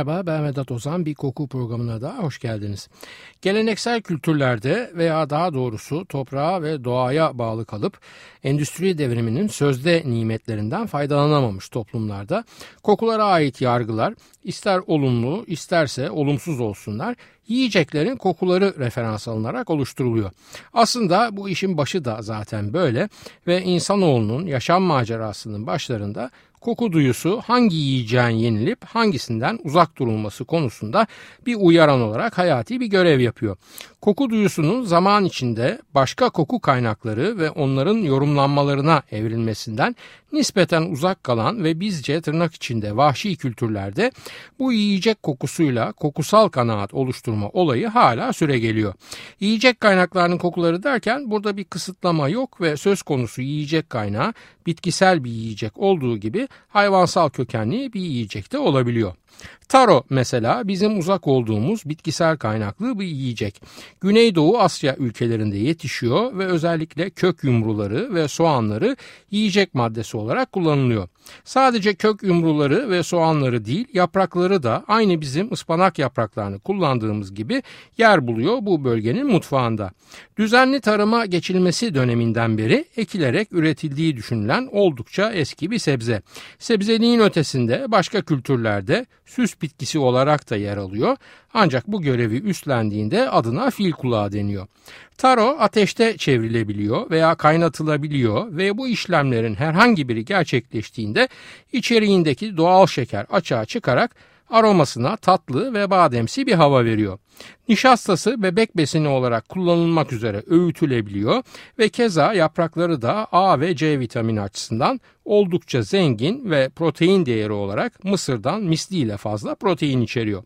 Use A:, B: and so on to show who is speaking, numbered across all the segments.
A: Merhaba ben Vedat Ozan bir koku programına da hoş geldiniz. Geleneksel kültürlerde veya daha doğrusu toprağa ve doğaya bağlı kalıp endüstri devriminin sözde nimetlerinden faydalanamamış toplumlarda kokulara ait yargılar ister olumlu isterse olumsuz olsunlar yiyeceklerin kokuları referans alınarak oluşturuluyor. Aslında bu işin başı da zaten böyle ve insanoğlunun yaşam macerasının başlarında koku duyusu hangi yiyeceğin yenilip hangisinden uzak durulması konusunda bir uyaran olarak hayati bir görev yapıyor. Koku duyusunun zaman içinde başka koku kaynakları ve onların yorumlanmalarına evrilmesinden nispeten uzak kalan ve bizce tırnak içinde vahşi kültürlerde bu yiyecek kokusuyla kokusal kanaat oluşturma olayı hala süre geliyor. Yiyecek kaynaklarının kokuları derken burada bir kısıtlama yok ve söz konusu yiyecek kaynağı bitkisel bir yiyecek olduğu gibi hayvansal kökenli bir yiyecek de olabiliyor. Taro mesela bizim uzak olduğumuz bitkisel kaynaklı bir yiyecek. Güneydoğu Asya ülkelerinde yetişiyor ve özellikle kök yumruları ve soğanları yiyecek maddesi olarak kullanılıyor. Sadece kök yumruları ve soğanları değil yaprakları da aynı bizim ıspanak yapraklarını kullandığımız gibi yer buluyor bu bölgenin mutfağında. Düzenli tarıma geçilmesi döneminden beri ekilerek üretildiği düşünülen oldukça eski bir sebze. Sebzeliğin ötesinde başka kültürlerde süs bitkisi olarak da yer alıyor. Ancak bu görevi üstlendiğinde adına fil kulağı deniyor. Taro ateşte çevrilebiliyor veya kaynatılabiliyor ve bu işlemlerin herhangi biri gerçekleştiğinde içeriğindeki doğal şeker açığa çıkarak aromasına tatlı ve bademsi bir hava veriyor. Nişastası bebek besini olarak kullanılmak üzere öğütülebiliyor ve keza yaprakları da A ve C vitamini açısından oldukça zengin ve protein değeri olarak mısırdan misliyle fazla protein içeriyor.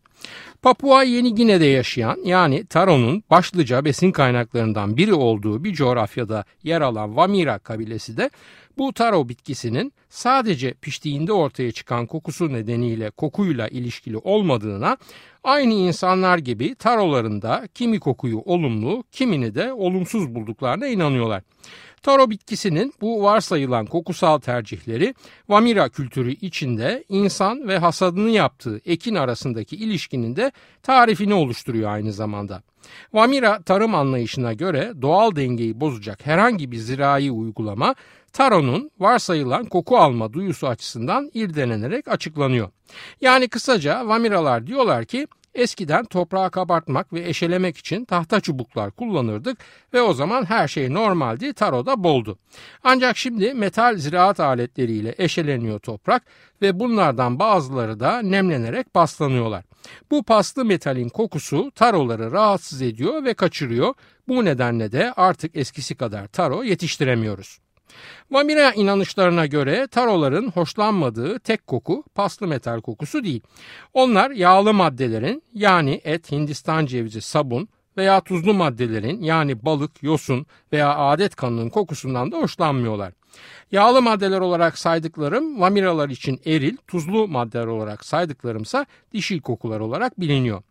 A: Papua Yeni Gine'de yaşayan yani Taro'nun başlıca besin kaynaklarından biri olduğu bir coğrafyada yer alan Vamira kabilesi de bu taro bitkisinin sadece piştiğinde ortaya çıkan kokusu nedeniyle kokuyla ilişkili olmadığına aynı insanlar gibi tarolarında kimi kokuyu olumlu kimini de olumsuz bulduklarına inanıyorlar. Taro bitkisinin bu varsayılan kokusal tercihleri Vamira kültürü içinde insan ve hasadını yaptığı ekin arasındaki ilişkinin de tarifini oluşturuyor aynı zamanda. Vamira tarım anlayışına göre doğal dengeyi bozacak herhangi bir zirai uygulama Taro'nun varsayılan koku alma duyusu açısından irdelenerek açıklanıyor. Yani kısaca Vamiralar diyorlar ki Eskiden toprağı kabartmak ve eşelemek için tahta çubuklar kullanırdık ve o zaman her şey normaldi, taroda boldu. Ancak şimdi metal ziraat aletleriyle eşeleniyor toprak ve bunlardan bazıları da nemlenerek paslanıyorlar. Bu paslı metalin kokusu taroları rahatsız ediyor ve kaçırıyor. Bu nedenle de artık eskisi kadar taro yetiştiremiyoruz. Vamira inanışlarına göre taroların hoşlanmadığı tek koku paslı metal kokusu değil. Onlar yağlı maddelerin yani et, hindistan cevizi, sabun veya tuzlu maddelerin yani balık, yosun veya adet kanının kokusundan da hoşlanmıyorlar. Yağlı maddeler olarak saydıklarım vamiralar için eril, tuzlu maddeler olarak saydıklarımsa dişil kokular olarak biliniyor.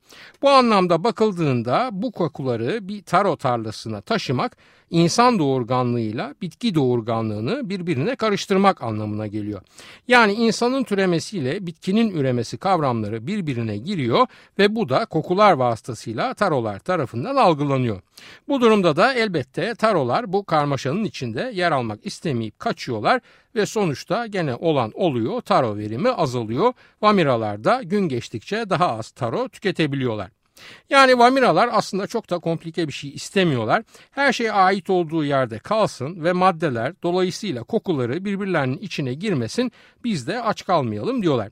A: Bu anlamda bakıldığında bu kokuları bir taro tarlasına taşımak insan doğurganlığıyla bitki doğurganlığını birbirine karıştırmak anlamına geliyor. Yani insanın türemesiyle bitkinin üremesi kavramları birbirine giriyor ve bu da kokular vasıtasıyla tarolar tarafından algılanıyor. Bu durumda da elbette tarolar bu karmaşanın içinde yer almak istemeyip kaçıyorlar ve sonuçta gene olan oluyor taro verimi azalıyor. Vamiralar da gün geçtikçe daha az taro tüketebiliyorlar. Yani vamiralar aslında çok da komplike bir şey istemiyorlar. Her şey ait olduğu yerde kalsın ve maddeler dolayısıyla kokuları birbirlerinin içine girmesin biz de aç kalmayalım diyorlar.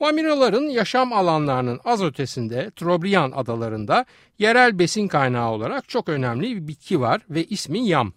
A: Vamiraların yaşam alanlarının az ötesinde Trobriand adalarında yerel besin kaynağı olarak çok önemli bir bitki var ve ismi yam.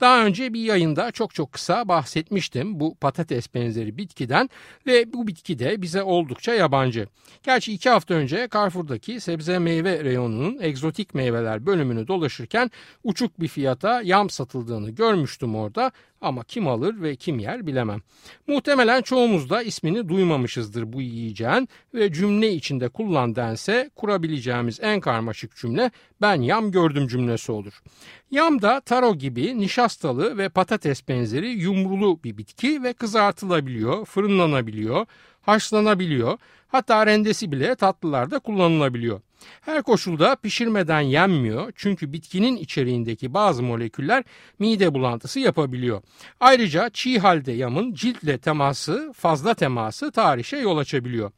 A: Daha önce bir yayında çok çok kısa bahsetmiştim bu patates benzeri bitkiden ve bu bitki de bize oldukça yabancı. Gerçi iki hafta önce Carrefour'daki sebze meyve reyonunun egzotik meyveler bölümünü dolaşırken uçuk bir fiyata yam satıldığını görmüştüm orada. Ama kim alır ve kim yer bilemem. Muhtemelen çoğumuz da ismini duymamışızdır bu yiyeceğin ve cümle içinde kullan dense kurabileceğimiz en karmaşık cümle ben yam gördüm cümlesi olur. Yam da taro gibi nişastalı ve patates benzeri yumrulu bir bitki ve kızartılabiliyor, fırınlanabiliyor, haşlanabiliyor. Hatta rendesi bile tatlılarda kullanılabiliyor. Her koşulda pişirmeden yenmiyor çünkü bitkinin içeriğindeki bazı moleküller mide bulantısı yapabiliyor. Ayrıca çiğ halde yamın ciltle teması, fazla teması tarihçe yol açabiliyor.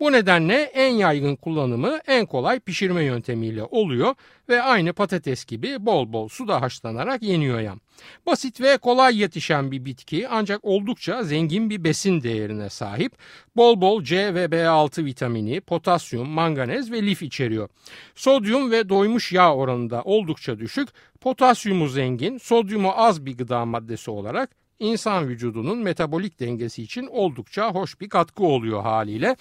A: Bu nedenle en yaygın kullanımı en kolay pişirme yöntemiyle oluyor ve aynı patates gibi bol bol suda haşlanarak yeniyor yam. Basit ve kolay yetişen bir bitki ancak oldukça zengin bir besin değerine sahip. Bol bol C ve B6 vitamini, potasyum, manganez ve lif içeriyor. Sodyum ve doymuş yağ oranında oldukça düşük, potasyumu zengin, sodyumu az bir gıda maddesi olarak insan vücudunun metabolik dengesi için oldukça hoş bir katkı oluyor haliyle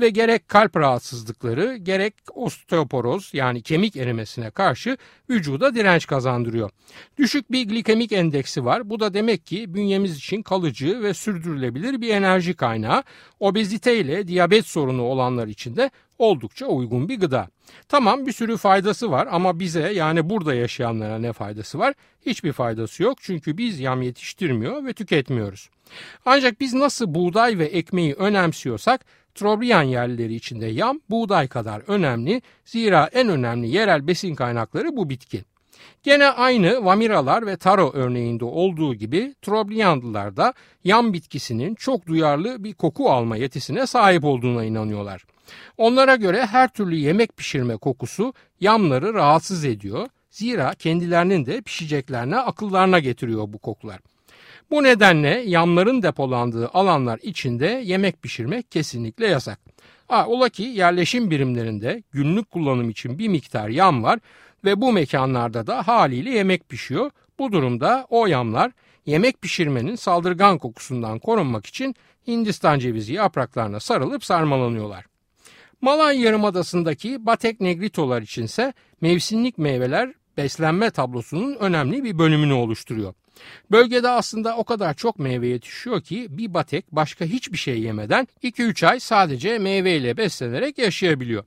A: ve gerek kalp rahatsızlıkları gerek osteoporoz yani kemik erimesine karşı vücuda direnç kazandırıyor. Düşük bir glikemik endeksi var. Bu da demek ki bünyemiz için kalıcı ve sürdürülebilir bir enerji kaynağı. Obezite ile diyabet sorunu olanlar için de oldukça uygun bir gıda. Tamam bir sürü faydası var ama bize yani burada yaşayanlara ne faydası var? Hiçbir faydası yok çünkü biz yam yetiştirmiyor ve tüketmiyoruz. Ancak biz nasıl buğday ve ekmeği önemsiyorsak Trobriyan yerlileri içinde yam buğday kadar önemli zira en önemli yerel besin kaynakları bu bitki. Gene aynı Vamiralar ve Taro örneğinde olduğu gibi Trobriyanlılar da yam bitkisinin çok duyarlı bir koku alma yetisine sahip olduğuna inanıyorlar. Onlara göre her türlü yemek pişirme kokusu yamları rahatsız ediyor. Zira kendilerinin de pişeceklerine akıllarına getiriyor bu kokular. Bu nedenle yamların depolandığı alanlar içinde yemek pişirmek kesinlikle yasak. Ha, ola ki yerleşim birimlerinde günlük kullanım için bir miktar yam var ve bu mekanlarda da haliyle yemek pişiyor. Bu durumda o yamlar yemek pişirmenin saldırgan kokusundan korunmak için Hindistan cevizi yapraklarına sarılıp sarmalanıyorlar. Malay Yarımadası'ndaki Batek Negritolar içinse mevsimlik meyveler beslenme tablosunun önemli bir bölümünü oluşturuyor. Bölgede aslında o kadar çok meyve yetişiyor ki bir batek başka hiçbir şey yemeden 2-3 ay sadece meyveyle beslenerek yaşayabiliyor.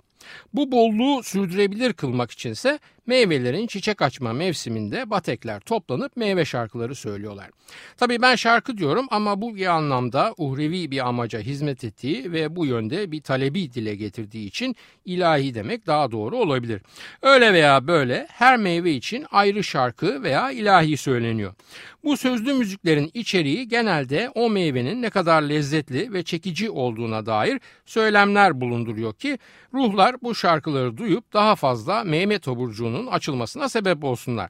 A: Bu bolluğu sürdürebilir kılmak içinse meyvelerin çiçek açma mevsiminde batekler toplanıp meyve şarkıları söylüyorlar. Tabii ben şarkı diyorum ama bu bir anlamda uhrevi bir amaca hizmet ettiği ve bu yönde bir talebi dile getirdiği için ilahi demek daha doğru olabilir. Öyle veya böyle her meyve için ayrı şarkı veya ilahi söyleniyor. Bu sözlü müziklerin içeriği genelde o meyvenin ne kadar lezzetli ve çekici olduğuna dair söylemler bulunduruyor ki ruhlar bu şarkıları duyup daha fazla meyve toburcuğunun açılmasına sebep olsunlar.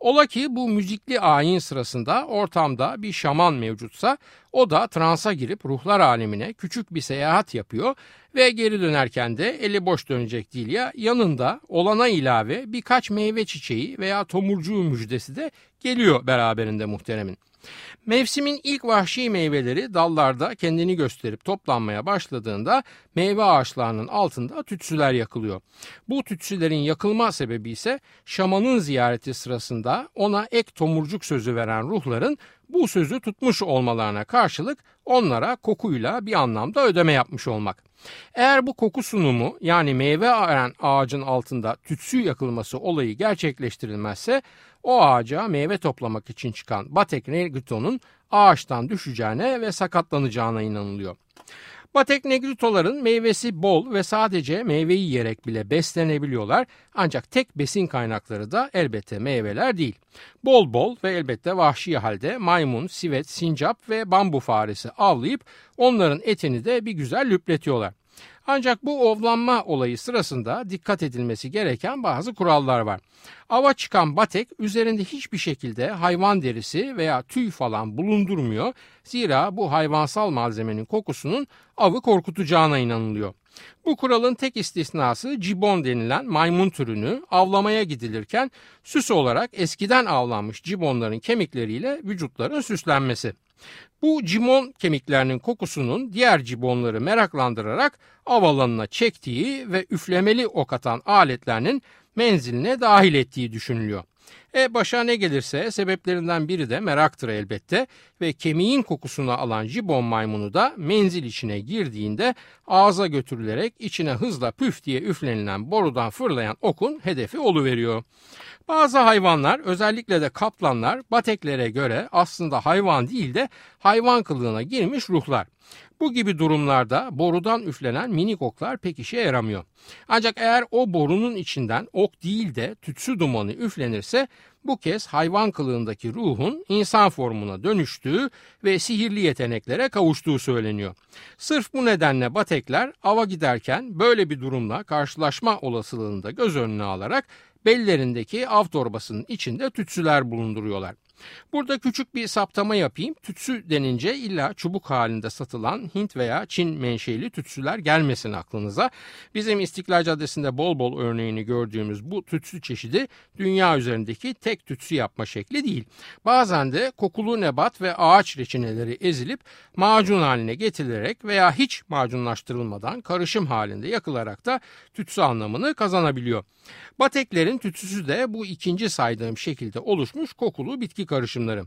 A: Ola ki bu müzikli ayin sırasında ortamda bir şaman mevcutsa o da transa girip ruhlar alemine küçük bir seyahat yapıyor ve geri dönerken de eli boş dönecek değil ya yanında olana ilave birkaç meyve çiçeği veya tomurcuğu müjdesi de geliyor beraberinde muhteremin. Mevsimin ilk vahşi meyveleri dallarda kendini gösterip toplanmaya başladığında meyve ağaçlarının altında tütsüler yakılıyor. Bu tütsülerin yakılma sebebi ise şamanın ziyareti sırasında ona ek tomurcuk sözü veren ruhların bu sözü tutmuş olmalarına karşılık onlara kokuyla bir anlamda ödeme yapmış olmak. Eğer bu koku sunumu yani meyve veren ağacın altında tütsü yakılması olayı gerçekleştirilmezse o ağaca meyve toplamak için çıkan Batek Negrito'nun ağaçtan düşeceğine ve sakatlanacağına inanılıyor. Batek negritoların meyvesi bol ve sadece meyveyi yiyerek bile beslenebiliyorlar ancak tek besin kaynakları da elbette meyveler değil. Bol bol ve elbette vahşi halde maymun, sivet, sincap ve bambu faresi avlayıp onların etini de bir güzel lüpletiyorlar. Ancak bu ovlanma olayı sırasında dikkat edilmesi gereken bazı kurallar var. Ava çıkan batek üzerinde hiçbir şekilde hayvan derisi veya tüy falan bulundurmuyor. Zira bu hayvansal malzemenin kokusunun avı korkutacağına inanılıyor. Bu kuralın tek istisnası cibon denilen maymun türünü avlamaya gidilirken süs olarak eskiden avlanmış cibonların kemikleriyle vücutların süslenmesi. Bu cimon kemiklerinin kokusunun diğer cibonları meraklandırarak av alanına çektiği ve üflemeli ok atan aletlerinin menziline dahil ettiği düşünülüyor. E başa ne gelirse sebeplerinden biri de meraktır elbette ve kemiğin kokusunu alan jibon maymunu da menzil içine girdiğinde ağza götürülerek içine hızla püf diye üflenilen borudan fırlayan okun hedefi oluveriyor. Bazı hayvanlar özellikle de kaplanlar bateklere göre aslında hayvan değil de hayvan kılığına girmiş ruhlar. Bu gibi durumlarda borudan üflenen minik oklar pek işe yaramıyor. Ancak eğer o borunun içinden ok değil de tütsü dumanı üflenirse bu kez hayvan kılığındaki ruhun insan formuna dönüştüğü ve sihirli yeteneklere kavuştuğu söyleniyor. Sırf bu nedenle batekler ava giderken böyle bir durumla karşılaşma olasılığını da göz önüne alarak bellerindeki av torbasının içinde tütsüler bulunduruyorlar. Burada küçük bir saptama yapayım. Tütsü denince illa çubuk halinde satılan Hint veya Çin menşeli tütsüler gelmesin aklınıza. Bizim İstiklal Caddesi'nde bol bol örneğini gördüğümüz bu tütsü çeşidi dünya üzerindeki tek tütsü yapma şekli değil. Bazen de kokulu nebat ve ağaç reçineleri ezilip macun haline getirilerek veya hiç macunlaştırılmadan karışım halinde yakılarak da tütsü anlamını kazanabiliyor. Bateklerin tütsüsü de bu ikinci saydığım şekilde oluşmuş kokulu bitki karışımları.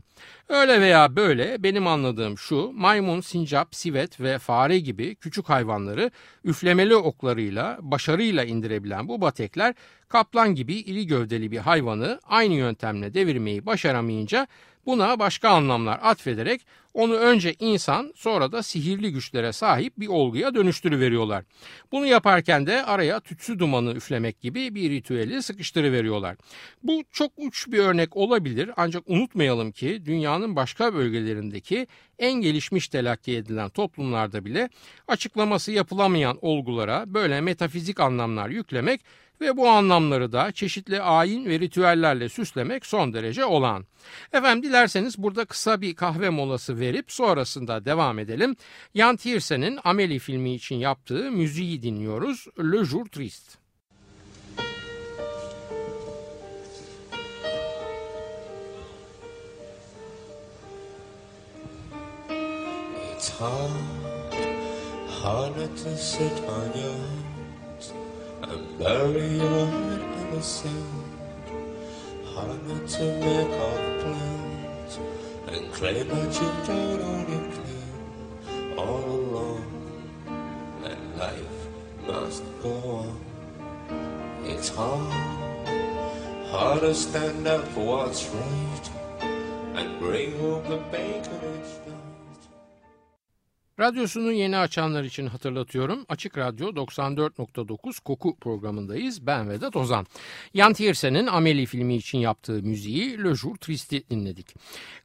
A: Öyle veya böyle benim anladığım şu maymun, sincap, sivet ve fare gibi küçük hayvanları üflemeli oklarıyla başarıyla indirebilen bu batekler kaplan gibi iri gövdeli bir hayvanı aynı yöntemle devirmeyi başaramayınca Buna başka anlamlar atfederek onu önce insan sonra da sihirli güçlere sahip bir olguya dönüştürüveriyorlar. Bunu yaparken de araya tütsü dumanı üflemek gibi bir ritüeli sıkıştırıveriyorlar. Bu çok uç bir örnek olabilir ancak unutmayalım ki dünyanın başka bölgelerindeki en gelişmiş telakki edilen toplumlarda bile açıklaması yapılamayan olgulara böyle metafizik anlamlar yüklemek ve bu anlamları da çeşitli ayin ve ritüellerle süslemek son derece olan. Efendim dilerseniz burada kısa bir kahve molası verip sonrasında devam edelim. Jan Tiersen'in Amelie filmi için yaptığı müziği dinliyoruz. Le Jour Triste. It's hard, harder to sit on your and bury your head in the sand. Harder to make up plans and claim that you've done all you can all along. And life must go on. It's hard, hard to stand up for what's right and bring home the bacon it's Radyosunu yeni açanlar için hatırlatıyorum. Açık Radyo 94.9 Koku programındayız. Ben Vedat Ozan. Jan Tiersen'in Amelie filmi için yaptığı müziği Le Jour Triste'i dinledik.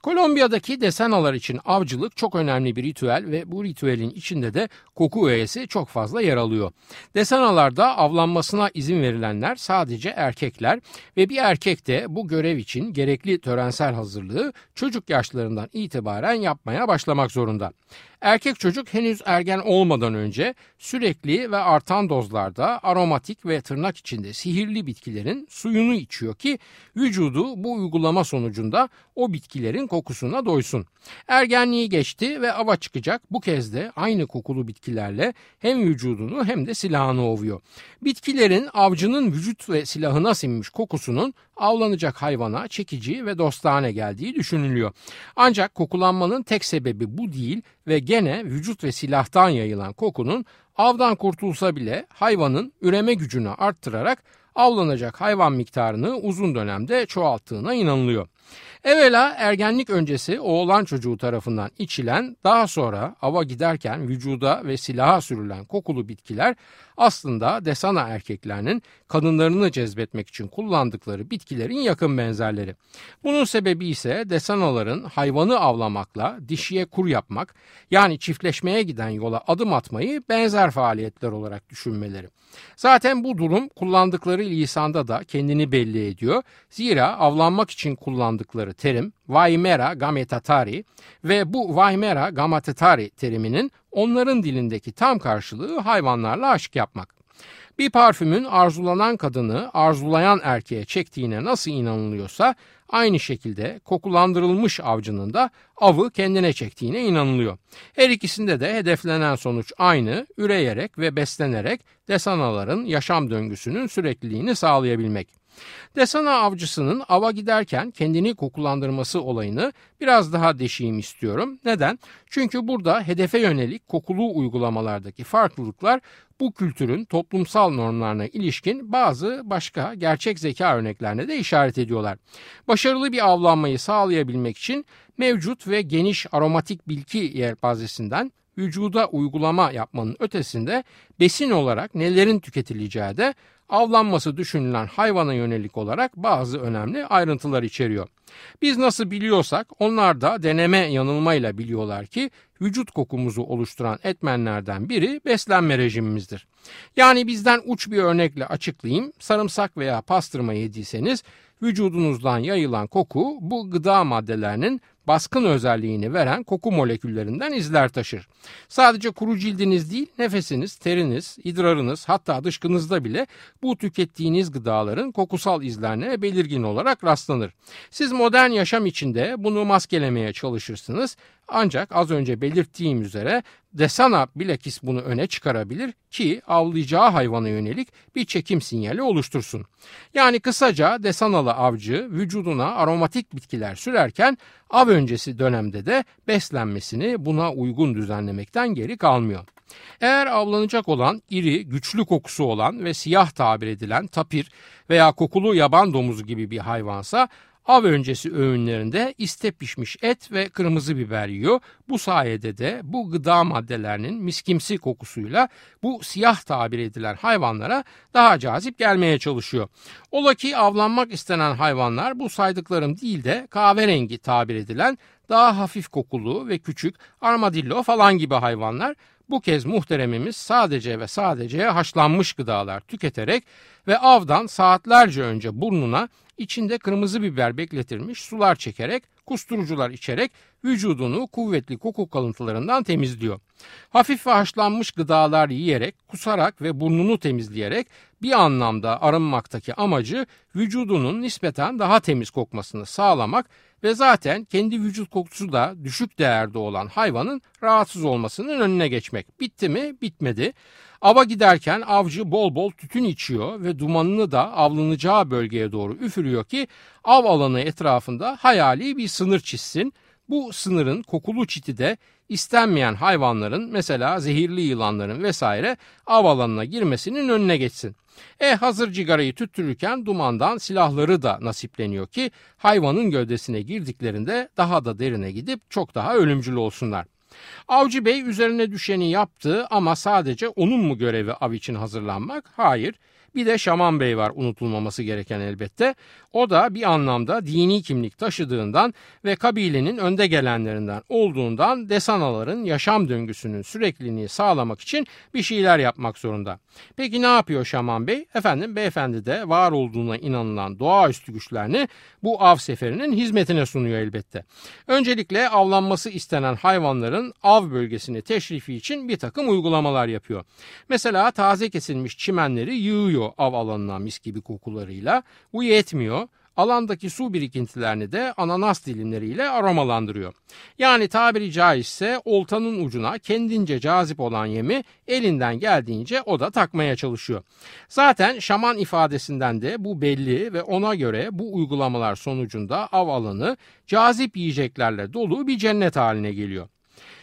A: Kolombiya'daki desenalar için avcılık çok önemli bir ritüel ve bu ritüelin içinde de koku öğesi çok fazla yer alıyor. Desenalarda avlanmasına izin verilenler sadece erkekler ve bir erkek de bu görev için gerekli törensel hazırlığı çocuk yaşlarından itibaren yapmaya başlamak zorunda. Erkek çocuk henüz ergen olmadan önce sürekli ve artan dozlarda aromatik ve tırnak içinde sihirli bitkilerin suyunu içiyor ki vücudu bu uygulama sonucunda o bitkilerin kokusuna doysun. Ergenliği geçti ve ava çıkacak bu kez de aynı kokulu bitkilerle hem vücudunu hem de silahını ovuyor. Bitkilerin avcının vücut ve silahına sinmiş kokusunun avlanacak hayvana çekici ve dostane geldiği düşünülüyor. Ancak kokulanmanın tek sebebi bu değil ve gene vücut ve silahtan yayılan kokunun avdan kurtulsa bile hayvanın üreme gücünü arttırarak avlanacak hayvan miktarını uzun dönemde çoğalttığına inanılıyor. Evvela ergenlik öncesi oğlan çocuğu tarafından içilen daha sonra ava giderken vücuda ve silaha sürülen kokulu bitkiler aslında desana erkeklerinin kadınlarını cezbetmek için kullandıkları bitkilerin yakın benzerleri. Bunun sebebi ise desanaların hayvanı avlamakla dişiye kur yapmak yani çiftleşmeye giden yola adım atmayı benzer faaliyetler olarak düşünmeleri. Zaten bu durum kullandıkları lisanda da kendini belli ediyor. Zira avlanmak için kullandıkları terim Vaimera gametatari ve bu Vaimera gametatari teriminin onların dilindeki tam karşılığı hayvanlarla aşk yapmak. Bir parfümün arzulanan kadını arzulayan erkeğe çektiğine nasıl inanılıyorsa aynı şekilde kokulandırılmış avcının da avı kendine çektiğine inanılıyor. Her ikisinde de hedeflenen sonuç aynı, üreyerek ve beslenerek desanaların yaşam döngüsünün sürekliliğini sağlayabilmek. Desana avcısının ava giderken kendini kokulandırması olayını biraz daha deşeyim istiyorum. Neden? Çünkü burada hedefe yönelik kokulu uygulamalardaki farklılıklar bu kültürün toplumsal normlarına ilişkin bazı başka gerçek zeka örneklerine de işaret ediyorlar. Başarılı bir avlanmayı sağlayabilmek için mevcut ve geniş aromatik bilgi yelpazesinden vücuda uygulama yapmanın ötesinde besin olarak nelerin tüketileceği de avlanması düşünülen hayvana yönelik olarak bazı önemli ayrıntılar içeriyor. Biz nasıl biliyorsak onlar da deneme yanılmayla biliyorlar ki vücut kokumuzu oluşturan etmenlerden biri beslenme rejimimizdir. Yani bizden uç bir örnekle açıklayayım. Sarımsak veya pastırma yediyseniz vücudunuzdan yayılan koku bu gıda maddelerinin baskın özelliğini veren koku moleküllerinden izler taşır. Sadece kuru cildiniz değil, nefesiniz, teriniz, idrarınız hatta dışkınızda bile bu tükettiğiniz gıdaların kokusal izlerine belirgin olarak rastlanır. Siz modern yaşam içinde bunu maskelemeye çalışırsınız ancak az önce belirttiğim üzere Desana bilakis bunu öne çıkarabilir ki avlayacağı hayvana yönelik bir çekim sinyali oluştursun. Yani kısaca Desanalı avcı vücuduna aromatik bitkiler sürerken av öncesi dönemde de beslenmesini buna uygun düzenlemekten geri kalmıyor. Eğer avlanacak olan iri, güçlü kokusu olan ve siyah tabir edilen tapir veya kokulu yaban domuzu gibi bir hayvansa Av öncesi öğünlerinde iste pişmiş et ve kırmızı biber yiyor. Bu sayede de bu gıda maddelerinin miskimsi kokusuyla bu siyah tabir edilen hayvanlara daha cazip gelmeye çalışıyor. Ola ki avlanmak istenen hayvanlar bu saydıklarım değil de kahverengi tabir edilen daha hafif kokulu ve küçük armadillo falan gibi hayvanlar bu kez muhteremimiz sadece ve sadece haşlanmış gıdalar tüketerek ve avdan saatlerce önce burnuna içinde kırmızı biber bekletilmiş sular çekerek, kusturucular içerek vücudunu kuvvetli koku kalıntılarından temizliyor. Hafif ve haşlanmış gıdalar yiyerek, kusarak ve burnunu temizleyerek bir anlamda arınmaktaki amacı vücudunun nispeten daha temiz kokmasını sağlamak ve zaten kendi vücut kokusu da düşük değerde olan hayvanın rahatsız olmasının önüne geçmek. Bitti mi? Bitmedi. Ava giderken avcı bol bol tütün içiyor ve dumanını da avlanacağı bölgeye doğru üfürüyor ki av alanı etrafında hayali bir sınır çizsin. Bu sınırın kokulu çiti de istenmeyen hayvanların mesela zehirli yılanların vesaire av alanına girmesinin önüne geçsin. E hazır cigarayı tüttürürken dumandan silahları da nasipleniyor ki hayvanın gövdesine girdiklerinde daha da derine gidip çok daha ölümcül olsunlar. Avcı Bey üzerine düşeni yaptı ama sadece onun mu görevi av için hazırlanmak? Hayır. Bir de Şaman Bey var unutulmaması gereken elbette. O da bir anlamda dini kimlik taşıdığından ve kabilenin önde gelenlerinden olduğundan desanaların yaşam döngüsünün sürekliliğini sağlamak için bir şeyler yapmak zorunda. Peki ne yapıyor Şaman Bey? Efendim beyefendi de var olduğuna inanılan doğaüstü güçlerini bu av seferinin hizmetine sunuyor elbette. Öncelikle avlanması istenen hayvanların av bölgesini teşrifi için bir takım uygulamalar yapıyor. Mesela taze kesilmiş çimenleri yığıyor av alanına mis gibi kokularıyla. Bu yetmiyor alandaki su birikintilerini de ananas dilimleriyle aromalandırıyor. Yani tabiri caizse oltanın ucuna kendince cazip olan yemi elinden geldiğince o da takmaya çalışıyor. Zaten şaman ifadesinden de bu belli ve ona göre bu uygulamalar sonucunda av alanı cazip yiyeceklerle dolu bir cennet haline geliyor.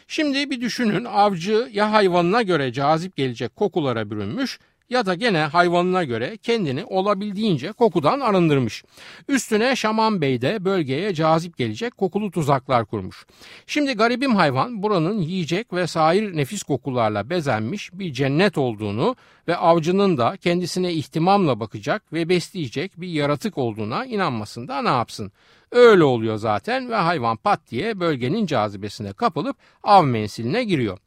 A: Şimdi bir düşünün avcı ya hayvanına göre cazip gelecek kokulara bürünmüş ya da gene hayvanına göre kendini olabildiğince kokudan arındırmış. Üstüne Şaman Bey de bölgeye cazip gelecek kokulu tuzaklar kurmuş. Şimdi garibim hayvan buranın yiyecek ve sair nefis kokularla bezenmiş bir cennet olduğunu ve avcının da kendisine ihtimamla bakacak ve besleyecek bir yaratık olduğuna inanmasında ne yapsın? Öyle oluyor zaten ve hayvan pat diye bölgenin cazibesine kapılıp av mensiline giriyor.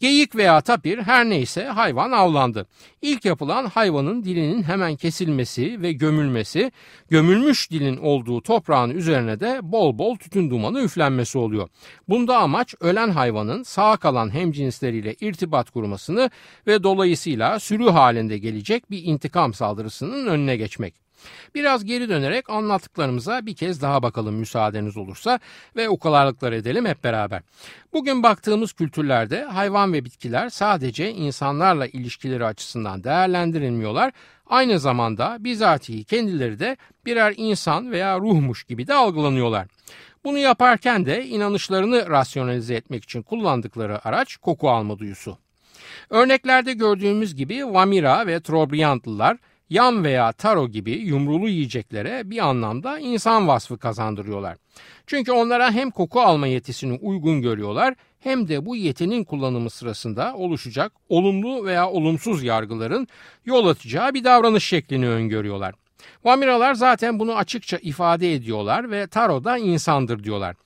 A: Geyik veya tapir her neyse hayvan avlandı. İlk yapılan hayvanın dilinin hemen kesilmesi ve gömülmesi, gömülmüş dilin olduğu toprağın üzerine de bol bol tütün dumanı üflenmesi oluyor. Bunda amaç ölen hayvanın sağ kalan hemcinsleriyle irtibat kurmasını ve dolayısıyla sürü halinde gelecek bir intikam saldırısının önüne geçmek. Biraz geri dönerek anlattıklarımıza bir kez daha bakalım müsaadeniz olursa ve ukalarlıklar edelim hep beraber. Bugün baktığımız kültürlerde hayvan ve bitkiler sadece insanlarla ilişkileri açısından değerlendirilmiyorlar. Aynı zamanda bizatihi kendileri de birer insan veya ruhmuş gibi de algılanıyorlar. Bunu yaparken de inanışlarını rasyonalize etmek için kullandıkları araç koku alma duyusu. Örneklerde gördüğümüz gibi Vamira ve Trobriandlılar yam veya taro gibi yumrulu yiyeceklere bir anlamda insan vasfı kazandırıyorlar. Çünkü onlara hem koku alma yetisini uygun görüyorlar hem de bu yetinin kullanımı sırasında oluşacak olumlu veya olumsuz yargıların yol atacağı bir davranış şeklini öngörüyorlar. Vamiralar zaten bunu açıkça ifade ediyorlar ve Taro da insandır diyorlar.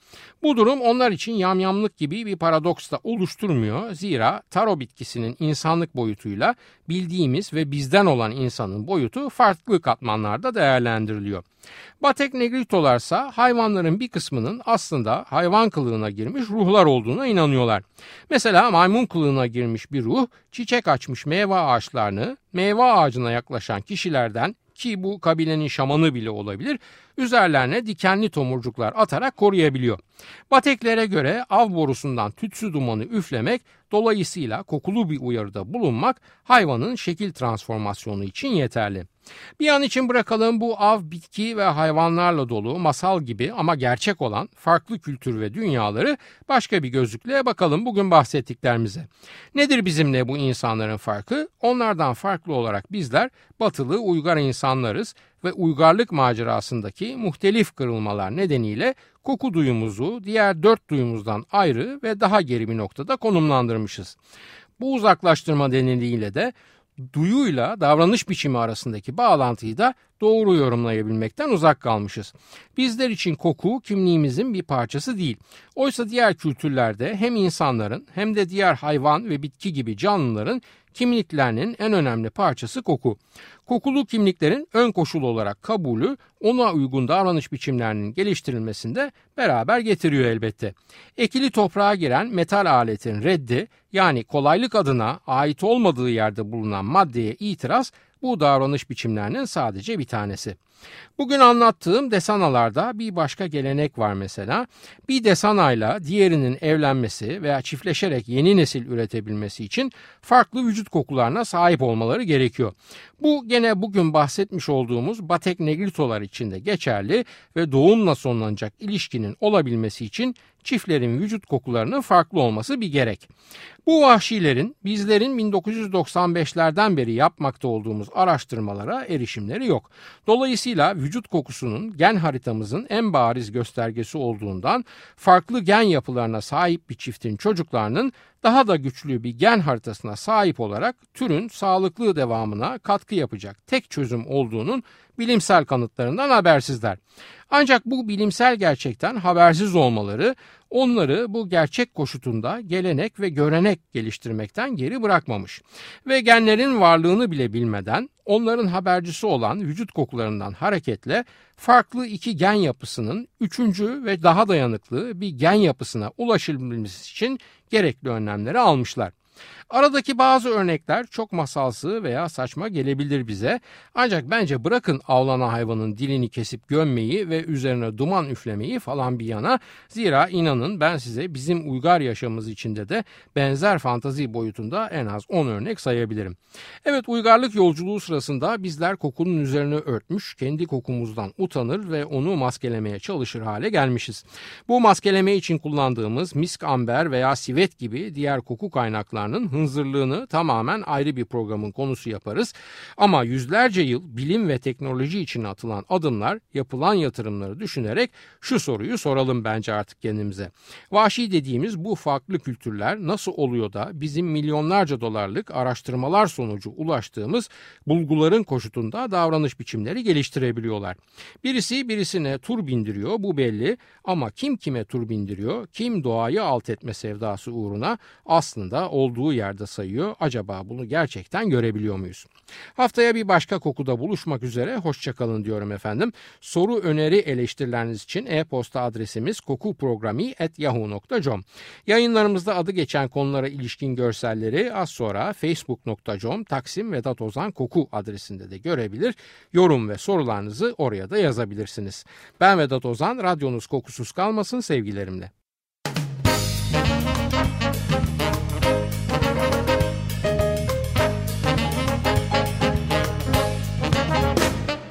A: Bu durum onlar için yamyamlık gibi bir paradoks da oluşturmuyor. Zira taro bitkisinin insanlık boyutuyla bildiğimiz ve bizden olan insanın boyutu farklı katmanlarda değerlendiriliyor. Batek negritolarsa hayvanların bir kısmının aslında hayvan kılığına girmiş ruhlar olduğuna inanıyorlar. Mesela maymun kılığına girmiş bir ruh çiçek açmış meyve ağaçlarını meyve ağacına yaklaşan kişilerden ki bu kabilenin şamanı bile olabilir, üzerlerine dikenli tomurcuklar atarak koruyabiliyor. Bateklere göre av borusundan tütsü dumanı üflemek dolayısıyla kokulu bir uyarıda bulunmak hayvanın şekil transformasyonu için yeterli. Bir an için bırakalım bu av, bitki ve hayvanlarla dolu masal gibi ama gerçek olan farklı kültür ve dünyaları başka bir gözlükle bakalım bugün bahsettiklerimize. Nedir bizimle bu insanların farkı? Onlardan farklı olarak bizler batılı uygar insanlarız ve uygarlık macerasındaki muhtelif kırılmalar nedeniyle koku duyumuzu diğer dört duyumuzdan ayrı ve daha geri bir noktada konumlandırmışız. Bu uzaklaştırma nedeniyle de duyuyla davranış biçimi arasındaki bağlantıyı da doğru yorumlayabilmekten uzak kalmışız. Bizler için koku kimliğimizin bir parçası değil. Oysa diğer kültürlerde hem insanların hem de diğer hayvan ve bitki gibi canlıların kimliklerinin en önemli parçası koku. Kokulu kimliklerin ön koşul olarak kabulü ona uygun davranış biçimlerinin geliştirilmesinde beraber getiriyor elbette. Ekili toprağa giren metal aletin reddi yani kolaylık adına ait olmadığı yerde bulunan maddeye itiraz bu davranış biçimlerinin sadece bir tanesi. Bugün anlattığım desanalarda bir başka gelenek var mesela. Bir desanayla diğerinin evlenmesi veya çiftleşerek yeni nesil üretebilmesi için farklı vücut kokularına sahip olmaları gerekiyor. Bu gene bugün bahsetmiş olduğumuz Batek Negritolar için de geçerli ve doğumla sonlanacak ilişkinin olabilmesi için çiftlerin vücut kokularının farklı olması bir gerek. Bu vahşilerin bizlerin 1995'lerden beri yapmakta olduğumuz araştırmalara erişimleri yok. Dolayısıyla vücut kokusunun gen haritamızın en bariz göstergesi olduğundan farklı gen yapılarına sahip bir çiftin çocuklarının daha da güçlü bir gen haritasına sahip olarak türün sağlıklı devamına katkı yapacak tek çözüm olduğunun bilimsel kanıtlarından habersizler. Ancak bu bilimsel gerçekten habersiz olmaları onları bu gerçek koşutunda gelenek ve görenek geliştirmekten geri bırakmamış. Ve genlerin varlığını bile bilmeden onların habercisi olan vücut kokularından hareketle farklı iki gen yapısının üçüncü ve daha dayanıklı bir gen yapısına ulaşılması için gerekli önlemleri almışlar. Aradaki bazı örnekler çok masalsı veya saçma gelebilir bize. Ancak bence bırakın avlanan hayvanın dilini kesip gömmeyi ve üzerine duman üflemeyi falan bir yana. Zira inanın ben size bizim uygar yaşamımız içinde de benzer fantazi boyutunda en az 10 örnek sayabilirim. Evet uygarlık yolculuğu sırasında bizler kokunun üzerine örtmüş, kendi kokumuzdan utanır ve onu maskelemeye çalışır hale gelmişiz. Bu maskeleme için kullandığımız misk amber veya sivet gibi diğer koku kaynaklarının hınzırlığını tamamen ayrı bir programın konusu yaparız. Ama yüzlerce yıl bilim ve teknoloji için atılan adımlar, yapılan yatırımları düşünerek şu soruyu soralım bence artık kendimize. Vahşi dediğimiz bu farklı kültürler nasıl oluyor da bizim milyonlarca dolarlık araştırmalar sonucu ulaştığımız bulguların koşutunda davranış biçimleri geliştirebiliyorlar. Birisi birisine tur bindiriyor bu belli ama kim kime tur bindiriyor, kim doğayı alt etme sevdası uğruna aslında olduğu yer yerde sayıyor. Acaba bunu gerçekten görebiliyor muyuz? Haftaya bir başka kokuda buluşmak üzere. Hoşçakalın diyorum efendim. Soru, öneri, eleştirileriniz için e-posta adresimiz kokuprogrami.yahoo.com Yayınlarımızda adı geçen konulara ilişkin görselleri az sonra facebook.com Taksim Vedat Ozan Koku adresinde de görebilir. Yorum ve sorularınızı oraya da yazabilirsiniz. Ben Vedat Ozan, radyonuz kokusuz kalmasın sevgilerimle.